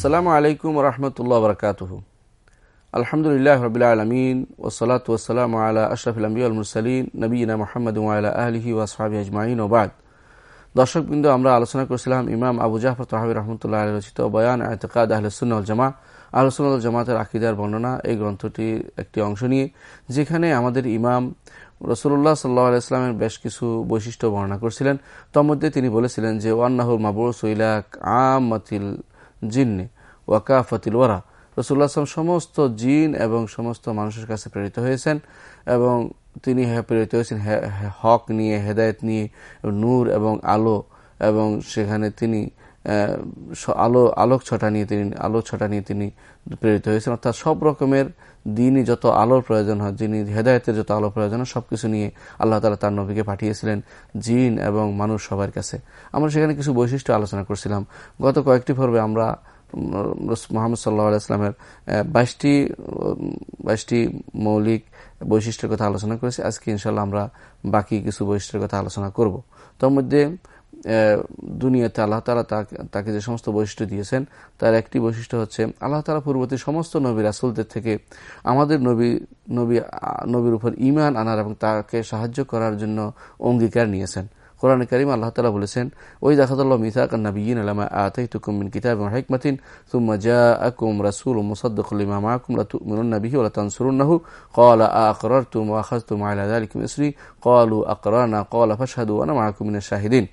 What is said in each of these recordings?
আসসালামু আলাইকুম রহমতুল্লাহ বরকাতহ। আলহামদুলিল্লাহ রবিল আলমিন ওসলাত ওসালাম আলা আশরফুল আম্বিউল মুরসালিন নবীনা মোহাম্মদ আলা আলহি ওয়াসহাবি আজমাইন ওবাদ দর্শকবৃন্দ, আমরা আলোচনা করেছিলাম ইমাম আবু জাফর তহাবি রহমতুল্লাহ আলী রচিত বয়ান এতকাদ আহলসুল জামা আহলসুল জামাতের আকিদার বর্ণনা এই গ্রন্থটির একটি অংশ নিয়ে, যেখানে আমাদের ইমাম রসুল্লাহ সাল্লাহ আলাইস্লামের বেশ কিছু বৈশিষ্ট্য বর্ণনা করছিলেন। মধ্যে তিনি বলেছিলেন যে, ওয়ান্নাহুল মাবুর সৈলাক আমাতিল জিন্নে ওয়াকা ফতিল ওয়ারা রসুল্লাহ আসলাম সমস্ত জিন এবং সমস্ত মানুষের কাছে প্রেরিত হয়েছেন এবং তিনি প্রেরিত হয়েছেন হক নিয়ে, হেদায়ত নিয়ে, নূর এবং আলো এবং সেখানে তিনি আলো, আলোক ছটা নিয়ে তিনি আলো ছটা নিয়ে তিনি প্রেরিত হয়েছেন। অর্থাৎ সব রকমের দিনই যত আলোর প্রয়োজন হয়, যিনি হেদায়তের যত আলো প্রয়োজন হয়, সবকিছু নিয়ে আল্লাহ তালা তার নবীকে পাঠিয়েছিলেন জিন এবং মানুষ সবার কাছে। আমরা সেখানে কিছু বৈশিষ্ট্য আলোচনা করছিলাম। গত কয়েকটি পর্বে আমরা মোহাম্মদ সাল্লাহ আলাইসলামের বাইশটি বাইশটি মৌলিক বৈশিষ্ট্যের কথা আলোচনা করেছি। আজকে ইনশাল্লাহ আমরা বাকি কিছু বৈশিষ্ট্যের কথা আলোচনা করব। তার মধ্যে দুনিয়াতে আল্লাহ তালা তাকে যে সমস্ত বৈশিষ্ট্য দিয়েছেন, তার একটি বৈশিষ্ট্য হচ্ছে আল্লাহ তালা পূর্ববর্তী সমস্ত নবী রাসুলদের থেকে আমাদের নবী নবী নবীর উপর ইমান আনার এবং তাকে সাহায্য করার জন্য অঙ্গীকার নিয়েছেন। কোরআন করিম আল্লাহ তালা বলেছেন, ওই দেখাতাল্লাহ মিথাক নবীন আলামা আতাই তুকুমিন কিতাব এবং হেকমাতিন তুম্মা জা আকুম রাসুল মুসাদ্দুলিমা মাকুম মিনুন নবী ওলা তানসুরুন্নাহু কল আকর তুম আখাজ তুম আল্লাহ আলিকুম কল আকর আকরানা কল ফাশাদু আনা মাহকুমিন শাহিদিন।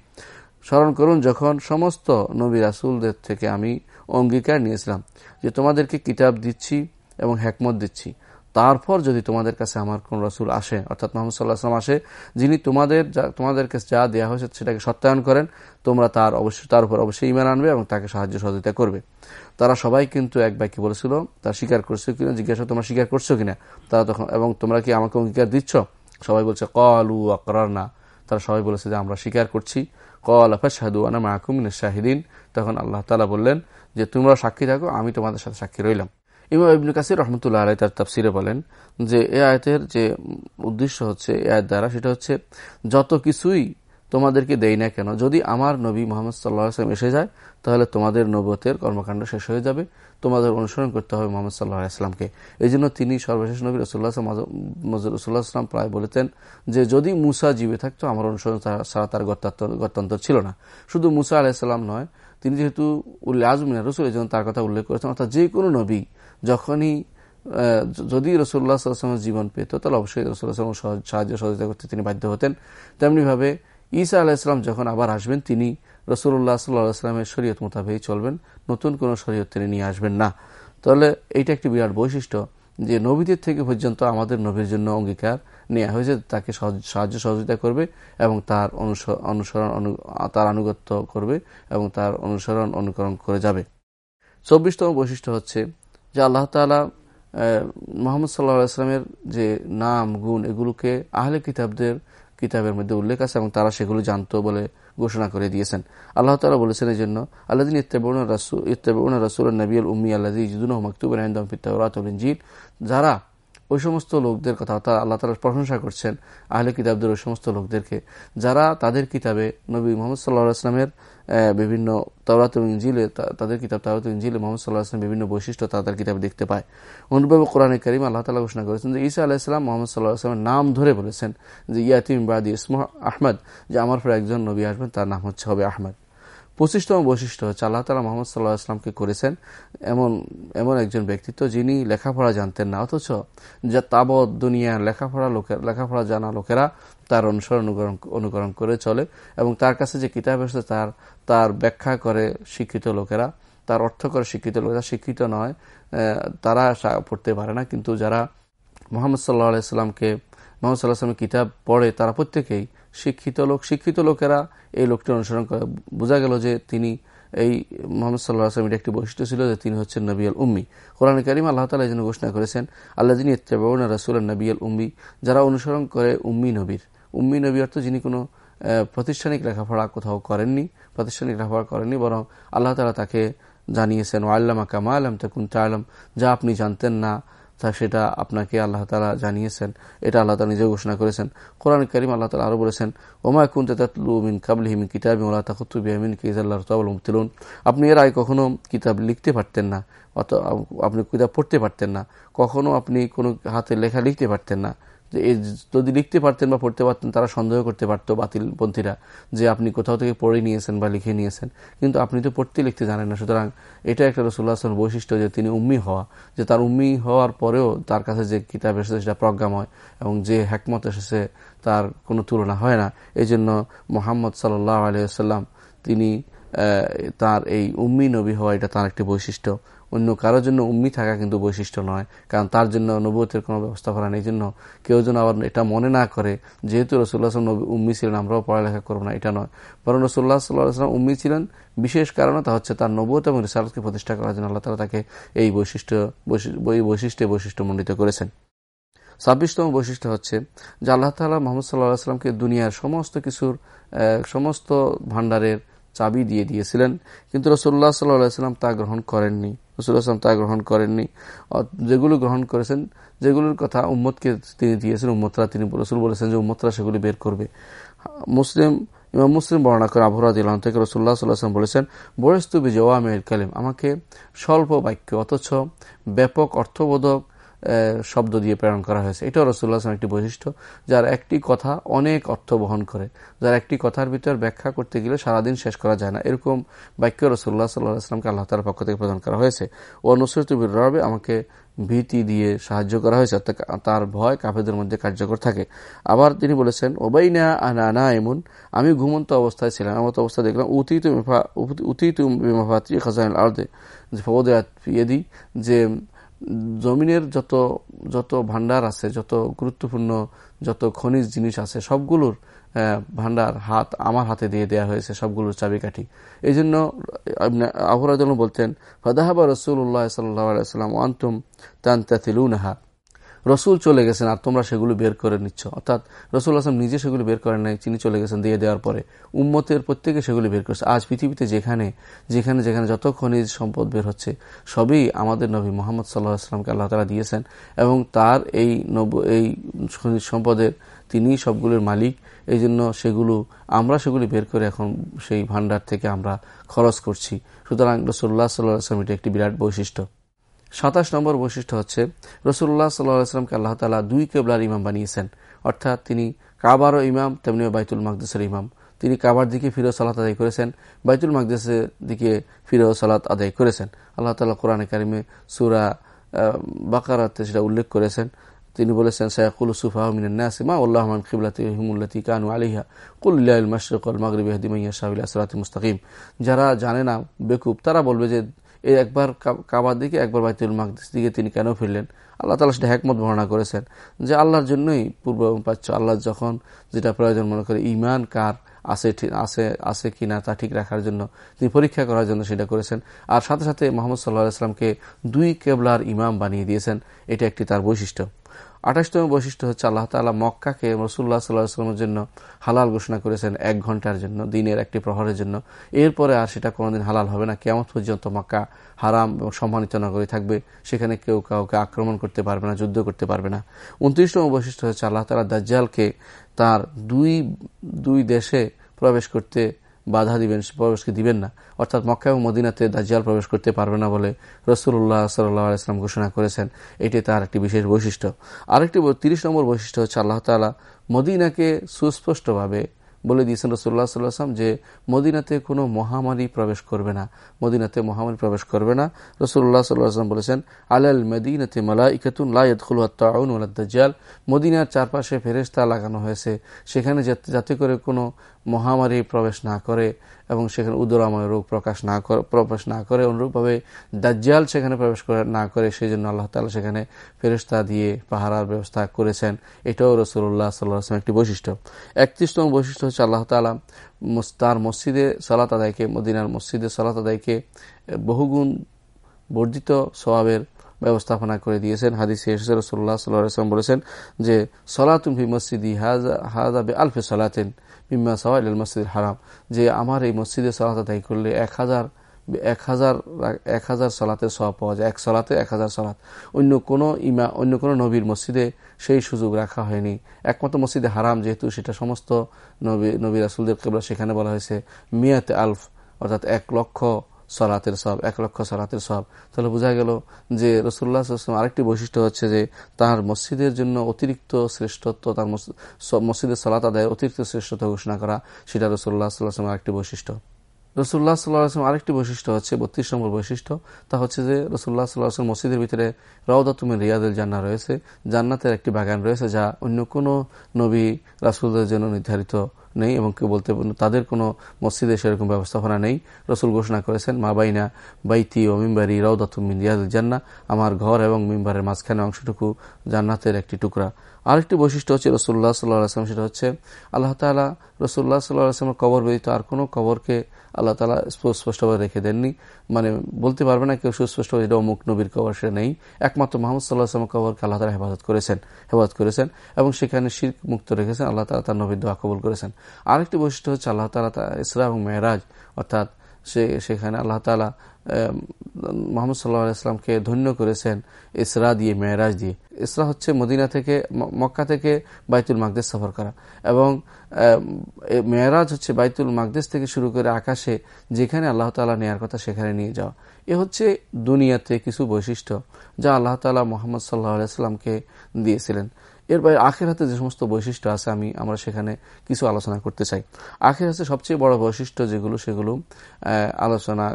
স্মরণ করুন, যখন সমস্ত নবী রাসুলদের থেকে আমি অঙ্গীকার নিয়েছিলাম যে তোমাদেরকে কিতাব দিচ্ছি এবং হ্যাকমত দিচ্ছি। তারপর যদি তোমাদের কাছে আমার কোন রসুল আসে, অর্থাৎ মোহাম্মদ সাল্লাহ আসলাম আসে, যিনি তোমাদের তোমাদের কাছে যা দেওয়া হয়েছে সেটাকে সত্যায়ন করেন, তোমরা তার অবশ্যই তার উপর অবশ্যই ইমান আনবে এবং তাকে সাহায্য সহযোগিতা করবে। তারা সবাই কিন্তু এক বাক্যে বলেছিল, তার স্বীকার করছ কিনা, জিজ্ঞাসা তোমরা স্বীকার করছ কিনা? তারা তখন, এবং তোমরা কি আমাকে অঙ্গীকার দিচ্ছ? সবাই বলছে কলু আকরার না তারা সবাই বলেছে যে, আমরা স্বীকার করছি। আনা মাহকুমিন শাহিদিন। তখন আল্লাহ তালা বললেন যে তোমরা সাক্ষী থাকো, আমি তোমাদের সাথে সাক্ষী রইলাম। ইমাম ইবনু কাসির রহমতুল্লাহ আলাই তার তাফসিরে বলেন যে, এ আয়তের যে উদ্দেশ্য হচ্ছে, এ আয়ের দ্বারা সেটা হচ্ছে, যত কিছুই তোমাদেরকে দেই না কেন? যদি আমার নবী মোহাম্মদ সাল্লাহ এসে যায়, তাহলে তোমাদের নবতের কর্মকাণ্ড শেষ হয়ে যাবে। তোমাদের অনুসরণ করতে হবে মোহাম্মদ সাল্লাহ আসলামকে এই জন্য তিনি সর্বশেষ নবী রসুল্লাহ রসুল্লাহ আসলাম প্রায় বলেছেন যে, যদি মুসা জীবে থাকতো, আমার অনুসরণ ছাড়া তার গত্যান্তর ছিল না। শুধু মুসা আলাহিসাল্লাম নয়, তিনি যেহেতু উল্লেখ আজমিনা রসুল এই জন্য তার কথা উল্লেখ করেছেন। অর্থাৎ যে কোনো নবী যখনই যদি রসুল্লাহ সাল্লামের জীবন পেত, তাহলে অবশ্যই রসুল্লাহ সাহায্য সহযোগিতা করতে তিনি বাধ্য হতেন। তেমনিভাবে ঈসা আলাহিসাম যখন আবার আসবেন, তিনি রসুল্লাহ সাল্লাহামের শরীয়ত মোতাবেক চলবেন। নতুন কোনো শরীয়ত তিনি নিয়ে আসবেন না। তাহলে এইটা একটি বিরাট বৈশিষ্ট্য যে নবীদের থেকে পর্যন্ত আমাদের নবীর জন্য অঙ্গীকার নেওয়া হয়েছে, তাকে সাহায্য সহযোগিতা করবে এবং তার অনুসরণ তার আনুগত্য করবে এবং তার অনুসরণ অনুকরণ করে যাবে। চব্বিশতম বৈশিষ্ট্য হচ্ছে যে আল্লাহ তালা মোহাম্মদ সাল্লাহ আসলামের যে নাম, গুণ, এগুলোকে আহলে কিতাবদের কিতাবের মধ্যে উল্লেখ আছে এবং তারা সেগুলো জানত বলে ঘোষণা করে দিয়েছেন। আল্লাহ তালা বলেছেন এই জন্য আল্লাদিন ইত্তেবুন রাসুল নবী আল উম্মি আল্লাহ ইজুদ্দিন মকতুব জিদ যারা ওই সমস্ত লোকদের কথা অর্থাৎ আল্লাহ তালা প্রশংসা করছেন। আহলে কিতাবদের ওই সমস্ত লোকদেরকে। যারা তাদের কিতাবে নবী মোহাম্মদ সাল্লাহ আসলামের বিভিন্ন তওরাত ইঞ্জিলে তাদের কিতাব তাওরাত ইঞ্জিলে মোহাম্মদ সাল্লাহ আসলাম বিভিন্ন বৈশিষ্ট্য তাদের কিতাবে দেখতে পায়। অনুভব কোরআনে করিম আল্লাহ তালা ঘোষণা করেছেন যে ঈসা আলাহিসাম মোহাম্মদ সাল্লাহ আসলামের নাম ধরে বলেছেন যে ইয়াতিম বাদি ইসমা আহমদ, যে আমার পর একজন নবী আসবেন, তার নাম হচ্ছে হবে আহমদ। পঁচিশতম বৈশিষ্ট্য হচ্ছে আল্লাহ তালা মোহাম্মদ সাল্লাহ আসলামকে করেছেন এমন এমন একজন ব্যক্তিত্ব যিনি লেখাপড়া জানতেন না। অথচ যা তাবৎ দুনিয়া লেখাপড়া লোকের, লেখাপড়া জানা লোকেরা তার অনুসরণ অনুকরণ অনুকরণ করে চলে এবং তার কাছে যে কিতাব এসেছে তার তার ব্যাখ্যা করে শিক্ষিত লোকেরা, তার অর্থ করে শিক্ষিত লোকেরা শিক্ষিত নয় তারা পড়তে পারে না। কিন্তু যারা মোহাম্মদ সাল্লাহ আলাইস্লামকে মোহাম্মদ সাল্লাহ আসলামের কিতাব পড়ে তারা প্রত্যেকেই শিক্ষিত লোক, শিক্ষিত লোকেরা এই লোকটি অনুসরণ করে। বোঝা গেল যে তিনি এই মোহাম্মদ সাল্লাহ আসলামের একটি বৈশিষ্ট্য ছিল যে তিনি হচ্ছেন নবিয়াল উম্মি। কোরআন করিম আল্লাহ তালা এই জন্য ঘোষণা করেছেন আল্লাহ যিনি ইত্তেবাউন রাসুল নবিয়াল উম্মি, যারা অনুসরণ করে উম্মি নবীর। উম্মি নবী অর্থ যিনি কোনো প্রাতিষ্ঠানিক লেখাপড়া কোথাও করেননি, প্রাতিষ্ঠানিক লেখাপড়া করেননি, বরং আল্লাহ তালা তাকে জানিয়েছেন ও আল্লামা কামা আলম তকুন তালম যা আপনি জানতেন না তা সেটা আপনাকে আল্লাহ তালা জানিয়েছেন। এটা আল্লাহ তালা নিজেও ঘোষণা করেছেন। কোরআন করিম আল্লাহ তালা আরও বলেছেন, ওমা কুন্তে তাতলু মিন কাবলি হিমিন কিতাব ওলা তাকুতু বিহামিন কিজাল্লাহ তাবল মুতিলুন আপনি এর আগে কখনো কিতাব লিখতে পারতেন না অত আপনি কিতাব পড়তে পারতেন না। কখনো আপনি কোনো হাতে লেখা লিখতে পারতেন না। যে যদি লিখতে পারতেন বা পড়তে পারতেন, তারা সন্দেহ করতে পারতো বাতিলপন্থীরা যে আপনি কোথাও থেকে পড়ে নিয়েছেন বা লিখে নিয়েছেন। কিন্তু আপনি তো পড়তে লিখতে জানেন না। সুতরাং এটা একটা রসুল্লাহ আসলামের বৈশিষ্ট্য যে তিনি উম্মি হওয়া, যে তার উম্মি হওয়ার পরেও তার কাছে যে কিতাব এসেছে সেটা প্রজ্ঞাময় এবং যে হ্যাকমত এসেছে তার কোনো তুলনা হয় না। এই জন্য মোহাম্মদ সাল্লাহ আলিয়াল্লাম তিনি তার এই উম্মি নবী হওয়া এটা তার একটি বৈশিষ্ট্য। অন্য কারোর জন্য উম্মি থাকা কিন্তু বৈশিষ্ট্য নয়। কারণ তার জন্য নবুয়তের কোনো ব্যবস্থা করা নেই। জন্য কেউ যেন আবার এটা মনে না করে, যেহেতু রসুল্লাহ নবী উম্মি ছিলেন, আমরাও পড়ালেখা করব না, এটা নয়। বরং রসুল্লাহ সাল্লাহাম উম্মি ছিলেন, বিশেষ কারণে তা হচ্ছে তার নবুয়ত এবং রিসার্চকে প্রতিষ্ঠা করার জন্য আল্লাহ তালা তাকে এই বৈশিষ্ট্য এই বৈশিষ্ট্যে বৈশিষ্ট্য মণ্ডিত করেছেন। ছাব্বিশতম বৈশিষ্ট্য হচ্ছে যে আল্লাহ তালা মোহাম্মদ সাল্লাহ আসলামকে দুনিয়ার সমস্ত কিছুর সমস্ত ভাণ্ডারের চাবি দিয়ে দিয়েছিলেন। কিন্তু রসুল্লাহ সাল্লাম তা গ্রহণ করেননি। আসলাম তা গ্রহণ করেননি। যেগুলো গ্রহণ করেছেন, যেগুলোর কথা উম্মতকে তিনি দিয়েছেন, উম্মতরা তিনি, রসুল বলেছেন যে উম্মতরা সেগুলি বের করবে। মুসলিম, ইমাম মুসলিম বর্ণনা করে আবহাওয়া দিলাম থেকে রসুল্লাহ সাল্লাহাম বলেছেন বয়স্তুবি জওয়া মেহের কালিম, আমাকে স্বল্প বাক্য, অথচ ব্যাপক অর্থবোধক শব্দ দিয়ে প্রেরণ করা হয়েছে। এটাও রসুল্লাহ আসলাম একটি বৈশিষ্ট্য, যার একটি কথা অনেক অর্থ বহন করে, যার একটি কথার ভিতর ব্যাখ্যা করতে গেলে সারাদিন শেষ করা যায় না। এরকম বাক্য রসুল্লাহ সাল্লাহ আসলামকে আল্লাহ তালার পক্ষ থেকে প্রদান করা হয়েছে। ও নুসরতুবির রবে, আমাকে ভীতি দিয়ে সাহায্য করা হয়েছে, অর্থাৎ তার ভয় কাফেদের মধ্যে কার্যকর থাকে। আবার তিনি বলেছেন, ওবাইনা আনা এমন আমি ঘুমন্ত অবস্থায় ছিলাম। এমন অবস্থা দেখলাম, উতিত উতিত খাজাইল আর্দে যে জমিনের যত যত ভান্ডার আছে, যত গুরুত্বপূর্ণ যত খনিজ জিনিস আছে, সবগুলোর ভান্ডার হাত আমার হাতে দিয়ে দেয়া হয়েছে, সবগুলোর চাবিকাঠি। এই জন্য আবহাওয়া বলতেন, ফদাহাবা রসুল্লাহ সাল্লাহ সাল্লাম ওয়ান্তুম তান তাতিলুনাহা রসুল চলে গেছেন আর তোমরা সেগুলো বের করে নিচ্ছ। অর্থাৎ রসুল আসলাম নিজে সেগুলি বের করেন নাই, তিনি চলে গেছেন দিয়ে দেওয়ার পরে। উম্মতের প্রত্যেকে সেগুলি বের করেছে। আজ পৃথিবীতে যেখানে যেখানে যেখানে যত খনিজ সম্পদ বের হচ্ছে, সবই আমাদের নবী মোহাম্মদ সাল্লাহ আসলামকে আল্লাহ তালা দিয়েছেন এবং তার এই নব, এই খনিজ সম্পদের তিনি সবগুলোর মালিক। এই জন্য সেগুলো, আমরা সেগুলি বের করে এখন সেই ভান্ডার থেকে আমরা খরচ করছি। সুতরাং রসুল্লাহ সাল্লাহ আসলাম এটি একটি বিরাট বৈশিষ্ট্য। সাতাশ নম্বর বৈশিষ্ট্য হচ্ছে রসুল্লাহ সাল্লাহামকে আল্লাহ তালা দুই কেবলার ইমাম বানিয়েছেন। অর্থাৎ তিনি কাবারও ইমাম, তেমনি বাইতুল মাকদেসের ইমাম। তিনি কাবার দিকে ফিরো সালাত আদায় করেছেন, বাইতুল মাকদেসের দিকে ফিরো সালাত আদায় করেছেন। আল্লাহ তালা কোরআন কারিমে সুরা বাকারাতে সেটা উল্লেখ করেছেন। তিনি বলেছেন, সায়াকুল সুফাহমিনাসিমা উল্লাহমান খিবলাতি হিমুল্লাতি কানু আলিহা কুল্লাহ মাশরুল মাগরিব হাদিমাইয়া শাহিল মুস্তাকিম। যারা জানে না, বেকুব, তারা বলবে যে এই একবার কাবার দিকে, একবার বাইতুল মাকদিস দিকে তিনি কেন ফিরলেন? আল্লাহ তালা সেটা হ্যাকমত বর্ণনা করেছেন যে আল্লাহর জন্যই পূর্ব এবং পাচ্ছ আল্লাহ যখন যেটা প্রয়োজন মনে করে ইমান কার আছে আছে আছে কিনা তা ঠিক রাখার জন্য তিনি পরীক্ষা করার জন্য সেটা করেছেন। আর সাথে সাথে মোহাম্মদ সাল্লাহ আসলামকে দুই কেবলার ইমাম বানিয়ে দিয়েছেন। এটা একটি তার বৈশিষ্ট্য। আঠাশতম বৈশিষ্ট্য হচ্ছে আল্লাহ তালা মক্কাকে রসুল্লাহ সাল্লাহামের জন্য হালাল ঘোষণা করেছেন এক ঘণ্টার জন্য, দিনের একটি প্রহরের জন্য। এরপরে আর সেটা কোনোদিন হালাল হবে না। কেমন পর্যন্ত মক্কা হারাম এবং সম্মানিত নগরী থাকবে। সেখানে কেউ কাউকে আক্রমণ করতে পারবে না, যুদ্ধ করতে পারবে না। উনত্রিশতম বৈশিষ্ট্য হচ্ছে আল্লাহ তালা দাজ্জালকে তার দুই দুই দেশে প্রবেশ করতে বাধা দিবেন, প্রবেশকে দিবেন না। অর্থাৎ মক্কা এবং মদিনাতে দাজ্জাল প্রবেশ করতে পারবে না বলে রসুল্লাহ সাল্লাম ঘোষণা করেছেন। এটি তার একটি বিশেষ বৈশিষ্ট্য। আরেকটি তিরিশ নম্বর বৈশিষ্ট্য হচ্ছে আল্লাহ তালা মদিনাকে সুস্পষ্টভাবে বলে দিয়েছেন রসুল্লাহ সাল্লাম যে মদিনাতে কোনো মহামারী প্রবেশ করবে না। মদিনাতে মহামারী প্রবেশ করবে না। রসুল্লাহ সাল্লাম বলেছেন, আলাল মদিনাতে মালা ইকাতুন লাউন লাইয়াল মদিনার চারপাশে ফেরেস্তা লাগানো হয়েছে। সেখানে যাতে করে কোনো মহামারী প্রবেশ না করে এবং সেখানে উদরাময় রোগ প্রকাশ না করে প্রবেশ না করে, অনুরূপভাবে দাজ্জাল সেখানে প্রবেশ করে না করে সেই জন্য আল্লাহ তালা সেখানে ফেরস্তা দিয়ে পাহারার ব্যবস্থা করেছেন। এটাও রসুল্লাহ সাল্লাহ একটি বৈশিষ্ট্য। একত্রিশতম বৈশিষ্ট্য হচ্ছে আল্লাহ তালা তার মসজিদে সালাত আদায়কে, মদিনার মসজিদে সালাত আদায়কে বহুগুণ বর্ধিত স্বভাবের ব্যবস্থাপনা করে দিয়েছেন। হাদিস রসুল্লাহ সাল্লাম বলেছেন যে সলাতুম ফি মসজিদি হাজা হাজা বে আলফে সলাতেন। মিম্মা সওয়াইল মসজিদ হারাম, যে আমার এই মসজিদে সালাত আদায় করলে এক হাজার এক হাজার এক হাজার সলাতে সব পাওয়া যায়, এক সলাতে এক হাজার সলাত। অন্য কোনো ইমা, অন্য কোনো নবীর মসজিদে সেই সুযোগ রাখা হয়নি। একমাত্র মসজিদে হারাম, যেহেতু সেটা সমস্ত নবী নবী রাসুলদের কেবল সেখানে বলা হয়েছে, মিয়াতে আলফ, অর্থাৎ এক লক্ষ সলাতের সব এক লক্ষ সলাতের সব তাহলে বোঝা গেল যে রসুল্লাহ আরেকটি বৈশিষ্ট্য হচ্ছে যে তার মসজিদের জন্য অতিরিক্ত শ্রেষ্ঠত্ব, তার মসজিদের সলাত আদায় অতিরিক্ত শ্রেষ্ঠত্ব ঘোষণা করা, সেটা রসুল্লাহ সাল্লাহামের আরেকটি বৈশিষ্ট্য। রসুল্লাহ সাল্লাহাম আরেকটি বৈশিষ্ট্য হচ্ছে বত্রিশ নম্বর বৈশিষ্ট্য। তা হচ্ছে যে রসুল্লাহ সাল্লাহাম মসজিদের ভিতরে রওদাতুমিন রিয়াদুল জান্না রয়েছে। জান্নাতের একটি বাগান রয়েছে যা অন্য কোনো নবী রাসুলদের জন্য নির্ধারিত নেই এবং কেউ বলতে তাদের কোনো মসজিদে সেরকম ব্যবস্থাপনা নেই। রসুল ঘোষণা করেছেন, মা বাইনা বাইতি ও মিম্বারি রৌদাতুমিন রিয়াদুল জান্না আমার ঘর এবং মিম্বারের মাঝখানে অংশটুকু জান্নাতের একটি টুকরা। আরেকটি বৈশিষ্ট্য হচ্ছে রসুল্লাহ সাল্লাহ আসলাম সেটা হচ্ছে আল্লাহ তালা রসুল্লাহ সাল্লাহ আসলামের কবর ব্যতীত আর কোনো কবরকে আল্লাহ তালা সুস্পষ্টভাবে রেখে দেননি। মানে বলতে পারবে না কেউ সুস্পষ্টভাবে এটা অমুক নবীর কবর সে নেই। একমাত্র মোহাম্মদ সাল্লাহ আসলামের কবরকে আল্লাহ তালা হেফাজত করেছেন হেফাজত করেছেন এবং সেখানে শির মুক্ত রেখেছেন, আল্লাহ তালা তার নবীর দোয়া কবুল করেছেন। আরেকটি বৈশিষ্ট্য হচ্ছে আল্লাহ তালা ইসরা এবং মেহরাজ অর্থাৎ সে, সেখানে আল্লাহ তালা মোহাম্মদ সাল্লাহ ধন্য করেছেন ইসরা দিয়ে, মেয়েরাজ দিয়ে। ইসরা হচ্ছে মদিনা থেকে মক্কা থেকে বাইতুল মাকদেশ সফর করা। এবং মেয়েরাজ হচ্ছে বাইতুল মাকদেশ থেকে শুরু করে আকাশে, যেখানে আল্লাহ তালা নেয়ার কথা সেখানে নিয়ে যাওয়া। এ হচ্ছে দুনিয়াতে কিছু বৈশিষ্ট্য যা আল্লাহ তালা মোহাম্মদ সাল্লাহ আলাইস্লামকে দিয়েছিলেন। এর বাইরে আখের হাতে যে সমস্ত বৈশিষ্ট্য আছে, আমি, আমরা সেখানে কিছু আলোচনা করতে চাই। আখের হাতে সবচেয়ে বড় বৈশিষ্ট্য যেগুলো, সেগুলো আলোচনা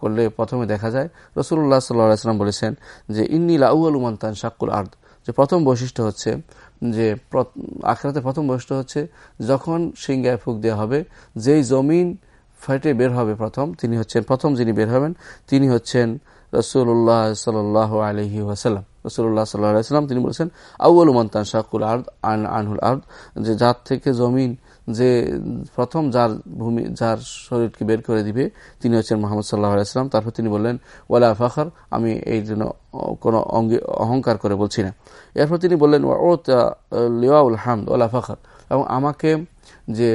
করলে প্রথমে দেখা যায় রসুল্লাহ সাল্লাম বলেছেন যে ইন্নিল আউআল উমান্তান শাকুল আর্দ। যে প্রথম বৈশিষ্ট্য হচ্ছে যে আখেরাতে প্রথম বৈশিষ্ট্য হচ্ছে যখন সিংগায় ফুক দেওয়া হবে, যেই জমিন ফেটে বের হবে প্রথম, তিনি হচ্ছেন, প্রথম যিনি বের হবেন, তিনি হচ্ছেন রসুল্লাহ সাল আলহি ওয়াসাল্লাম। রসুল্লাহ সাল্লাম তিনি বলেছেন আউ্ল মন্তান শাকুল আর্দ আন আনহুল আর্দ যে যার থেকে জমিন, যে প্রথম যার ভূমি, যার শরীরকে বের করে দিবে, তিনি হচ্ছেন মোহাম্মদ সাল্লাহ আলাইসলাম তারপর তিনি বললেন, ওয়ালা ফাখর আমি এই জন্য কোনো অহংকার করে বলছি না। এরপর তিনি বললেন ও লিওয়াউল হামদ ওলা ফখর এবং আমাকে যে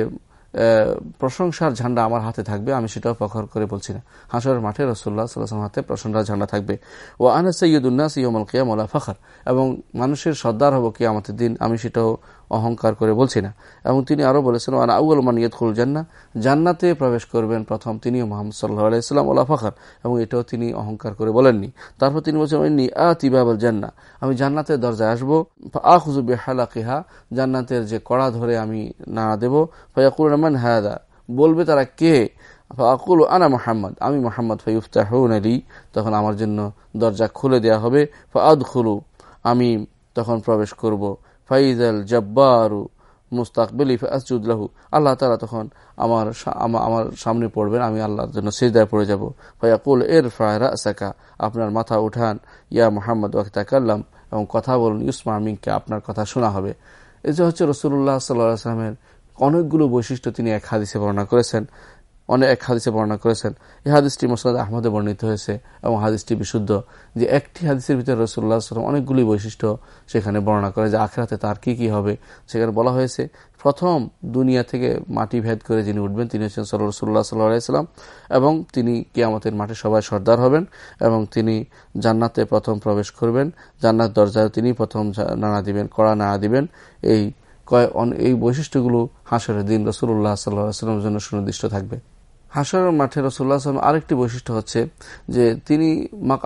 প্রশংসার ঝান্ডা আমার হাতে থাকবে, আমি সেটাও প্রখর করে বলছি না। হাসরের মাঠে রসুল্লাহ সাল্লাম হাতে প্রশংসার ঝান্ডা থাকবে। ও আনা সৈয়দুল্নাস ইয়মল কিয়াম ফখর। এবং মানুষের সর্দার হব কি আমাদের দিন, আমি সেটাও অহংকার করে বলছি না। এবং তিনি আরও বলেছেন আনা আউল খুল জান্না জান্নাতে প্রবেশ করবেন প্রথম তিনিও মোহাম্মদ সাল্লাহ আলাইসাল্লাম ওলা ফখর। এবং এটাও তিনি অহংকার করে বলেননি। তারপর তিনি বলছেন ইন্নি আ তিবাবল জান্না আমি জান্নাতের দরজায় আসব। আ খুজুবে হালাকিহা জান্নাতের যে কড়া ধরে আমি না দেব। ফয়াকুল রহমান হায়াদা বলবে তারা কে? আকুল আনা মোহাম্মদ আমি মোহাম্মদ, ফয়ুফতাহুন আলী তখন আমার জন্য দরজা খুলে দেয়া হবে। ফাদ খুলু আমি তখন প্রবেশ করব। ফাইজ আল জব্বারু মুস্তাকবিলি আসজুদ্লাহু আল্লাহ তালা তখন আমার আমার সামনে পড়বেন, আমি আল্লাহর জন্য সিজদায় পড়ে যাব। ফায়াকুল এর ফায়রা সাকা আপনার মাথা উঠান। ইয়া মোহাম্মদ, ওয়াক্তাকাল্লাম, এবং কথা বলুন, ইউসমা আমিনকে আপনার কথা শোনা হবে। এই যে হচ্ছে রসুল্লাহ সাল্লাহ আসলামের অনেকগুলো বৈশিষ্ট্য তিনি এক হাদিসে বর্ণনা করেছেন। অনেক এক হাদিসে বর্ণনা করেছেন। এই হাদিসটি মোসাদ আহমদে বর্ণিত হয়েছে এবং হাদিসটি বিশুদ্ধ। যে একটি হাদিসের ভিতরে রসুল্লাহ সাল্লাম অনেকগুলি বৈশিষ্ট্য সেখানে বর্ণনা করে যে আখেরাতে তার কি কি হবে। সেখানে বলা হয়েছে, প্রথম দুনিয়া থেকে মাটি ভেদ করে যিনি উঠবেন তিনি হচ্ছেন সর রসুল্লাহ সাল্লাহাম এবং তিনি কিয়ামতের মাঠে সবাই সর্দার হবেন এবং তিনি জান্নাতে প্রথম প্রবেশ করবেন। জান্নাত দরজায় তিনি প্রথম নাড়া দিবেন, কড়া নাড়া দিবেন। এই কয় এই বৈশিষ্ট্যগুলো হাসরের দিন রসুল্লাহ সাল্লাহ আসলামের জন্য সুনির্দিষ্ট থাকবে। হাসরের মাঠে রসুল্লাহ সাল্লাম আরেকটি বৈশিষ্ট্য হচ্ছে যে তিনি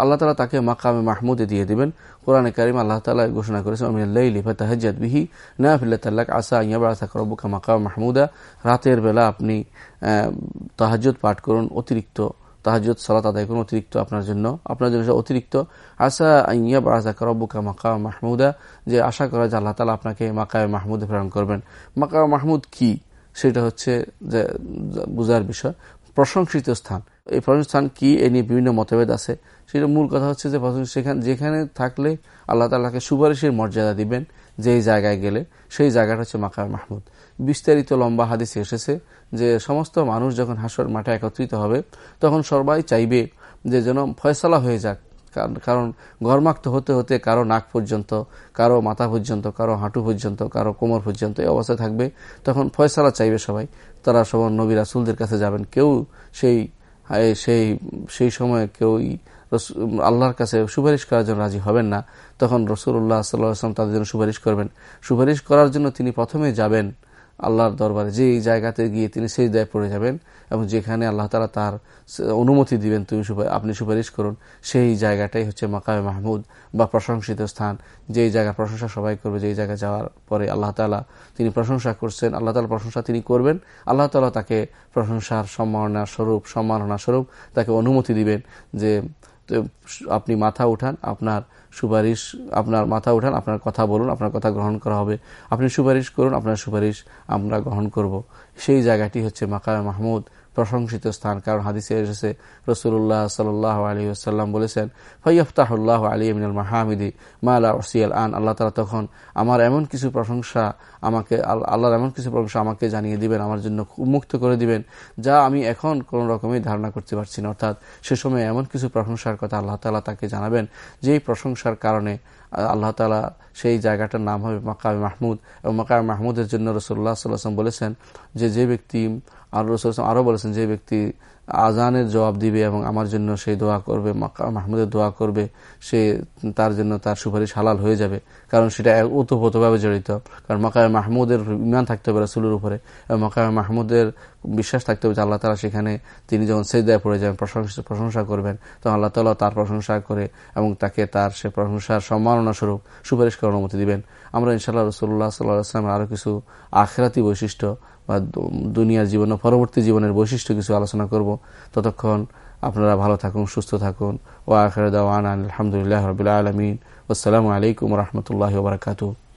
আল্লাহ তালা তাকে মাকামে মাহমুদে দিয়ে দিবেন। কোরআনে কারিম আল্লাহ তালা ঘোষণা করেছেন আমিনাল্লাইলি ফাতাহাজ্জাদ বিহি না ফিল্লাহ আসা ইয়াবা থাকরবুকা মাকাম মাহমুদা। রাতের বেলা আপনি তাহাজ্জুদ পাঠ করুন, অতিরিক্ত তাহাজুদ সালাত আদায় করুন, অতিরিক্ত আপনার জন্য আপনার জন্য অতিরিক্ত। আসা আইয়া বারাজা করবুকা মাকা মাহমুদা, যে আশা করা যে আল্লাহ তালা আপনাকে মাকায় মাহমুদে প্রেরণ করবেন। মাকা মাহমুদ কি? সেটা হচ্ছে যে, বোঝার বিষয়। প্রশংসিত স্থান। এই প্রশংসিত স্থান কি? এ নিয়ে বিভিন্ন মতভেদ আছে। সেটা মূল কথা হচ্ছে যে সেখানে যেখানে থাকলে আল্লাহ তালাকে সুপারিশের মর্যাদা দিবেন যেই জায়গায় গেলে। সেই জায়গাটা হচ্ছে মাকার মাহমুদ। বিস্তারিত লম্বা হাদিসে এসেছে যে সমস্ত মানুষ যখন হাসর মাঠে একত্রিত হবে, তখন সবাই চাইবে যে যেন ফয়সালা হয়ে যাক। কারণ গরমাক্ত হতে হতে কারও নাক পর্যন্ত, কারও মাথা পর্যন্ত, কারও হাঁটু পর্যন্ত, কারও কোমর পর্যন্ত এই অবস্থায় থাকবে। তখন ফয়সালা চাইবে সবাই। তারা সবার নবী রাসুলদের কাছে যাবেন। কেউ সেই সেই সেই সময় কেউই আল্লাহর কাছে সুপারিশ করার জন্য রাজি হবেন না। তখন রসুল্লাহ সাল্লাহ আসলাম তাদের জন্য সুপারিশ করবেন। সুপারিশ করার জন্য তিনি প্রথমে যাবেন। আল্লাহর দরবারে। যে জায়গাতে গিয়ে তিনি সেই দায় পড়ে যাবেন এবং যেখানে আল্লাহ তালা তার অনুমতি দিবেন, তুমি আপনি সুপারিশ করুন, সেই জায়গাটাই হচ্ছে মাকাবে মাহমুদ বা প্রশংসিত স্থান। যেই জায়গার প্রশংসা সবাই করবে, যেই জায়গায় যাওয়ার পরে আল্লাহ তালা তিনি প্রশংসা করছেন, আল্লাহ তালা প্রশংসা তিনি করবেন, আল্লাহ তালা তাকে প্রশংসার সম্মাননা স্বরূপ সম্মাননা স্বরূপ তাকে অনুমতি দিবেন যে আপনি মাথা উঠান, আপনার সুপারিশ, আপনার মাথা উঠান, আপনার কথা বলুন, আপনার কথা গ্রহণ করা হবে। আপনি সুপারিশ করুন, আপনার সুপারিশ আমরা গ্রহণ করব। সেই জায়গাটি হচ্ছে মাকায় মাহমুদ। প্রশংসিত স্থান। কারণ হাদিসে এসেছে রসুল্লাহ সাল আলী আসাল্লাম বলেছেন ফৈয়ফতাহুল্লাহ আলী মিনাল মাহমিদি মালা ওসিয়াল আন। আল্লাহ তালা তখন আমার এমন কিছু প্রশংসা আমাকে, আল্লাহর এমন কিছু প্রশংসা আমাকে জানিয়ে দিবেন, আমার জন্য মুক্ত করে দিবেন, যা আমি এখন কোন রকমই ধারণা করতে পারছি না। অর্থাৎ সে সময় এমন কিছু প্রশংসার কথা আল্লাহ তালা তাকে জানাবেন, যেই প্রশংসার কারণে আল্লাহ তালা সেই জায়গাটার নাম হবে মাকাবে মাহমুদ। এবং মাকাবে মাহমুদের জন্য রসুল্লাহ সাল্লাম বলেছেন যে যে ব্যক্তি আর রসুল আরও বলেছেন, যে ব্যক্তি আজানের জবাব দিবে এবং আমার জন্য সেই দোয়া করবে মাহমুদের দোয়া করবে, সে তার জন্য তার সুপারিশ হালাল হয়ে যাবে। কারণ সেটা ওতপ্রোতভাবে জড়িত। কারণ মাকায় মাহমুদের ইমান থাকতে হবে রসুলের উপরে, এবং মাকায় মাহমুদের বিশ্বাস থাকতে হবে যে আল্লাহ তালা সেখানে তিনি যখন সেদায় পড়ে যাবেন, প্রশংসা প্রশংসা করবেন, তখন আল্লাহ তালা তার প্রশংসা করে এবং তাকে তার সে প্রশংসার সম্মাননা স্বরূপ সুপারিশ করার অনুমতি দিবেন। আমরা ইনশাল্লাহ রসুল্লাহ সাল্লাহ আসলামের আরও কিছু আখেরাতি বৈশিষ্ট্য বা দুনিয়ার জীবনে, পরবর্তী জীবনের বৈশিষ্ট্য কিছু আলোচনা করব। ততক্ষণ আপনারা ভালো থাকুন, সুস্থ থাকুন। ও আখের দাওয়ান আলহামদুলিল্লাহ রবিল আলমিন। আসসালামু আলাইকুম রহমতুল্লাহ বারকাতু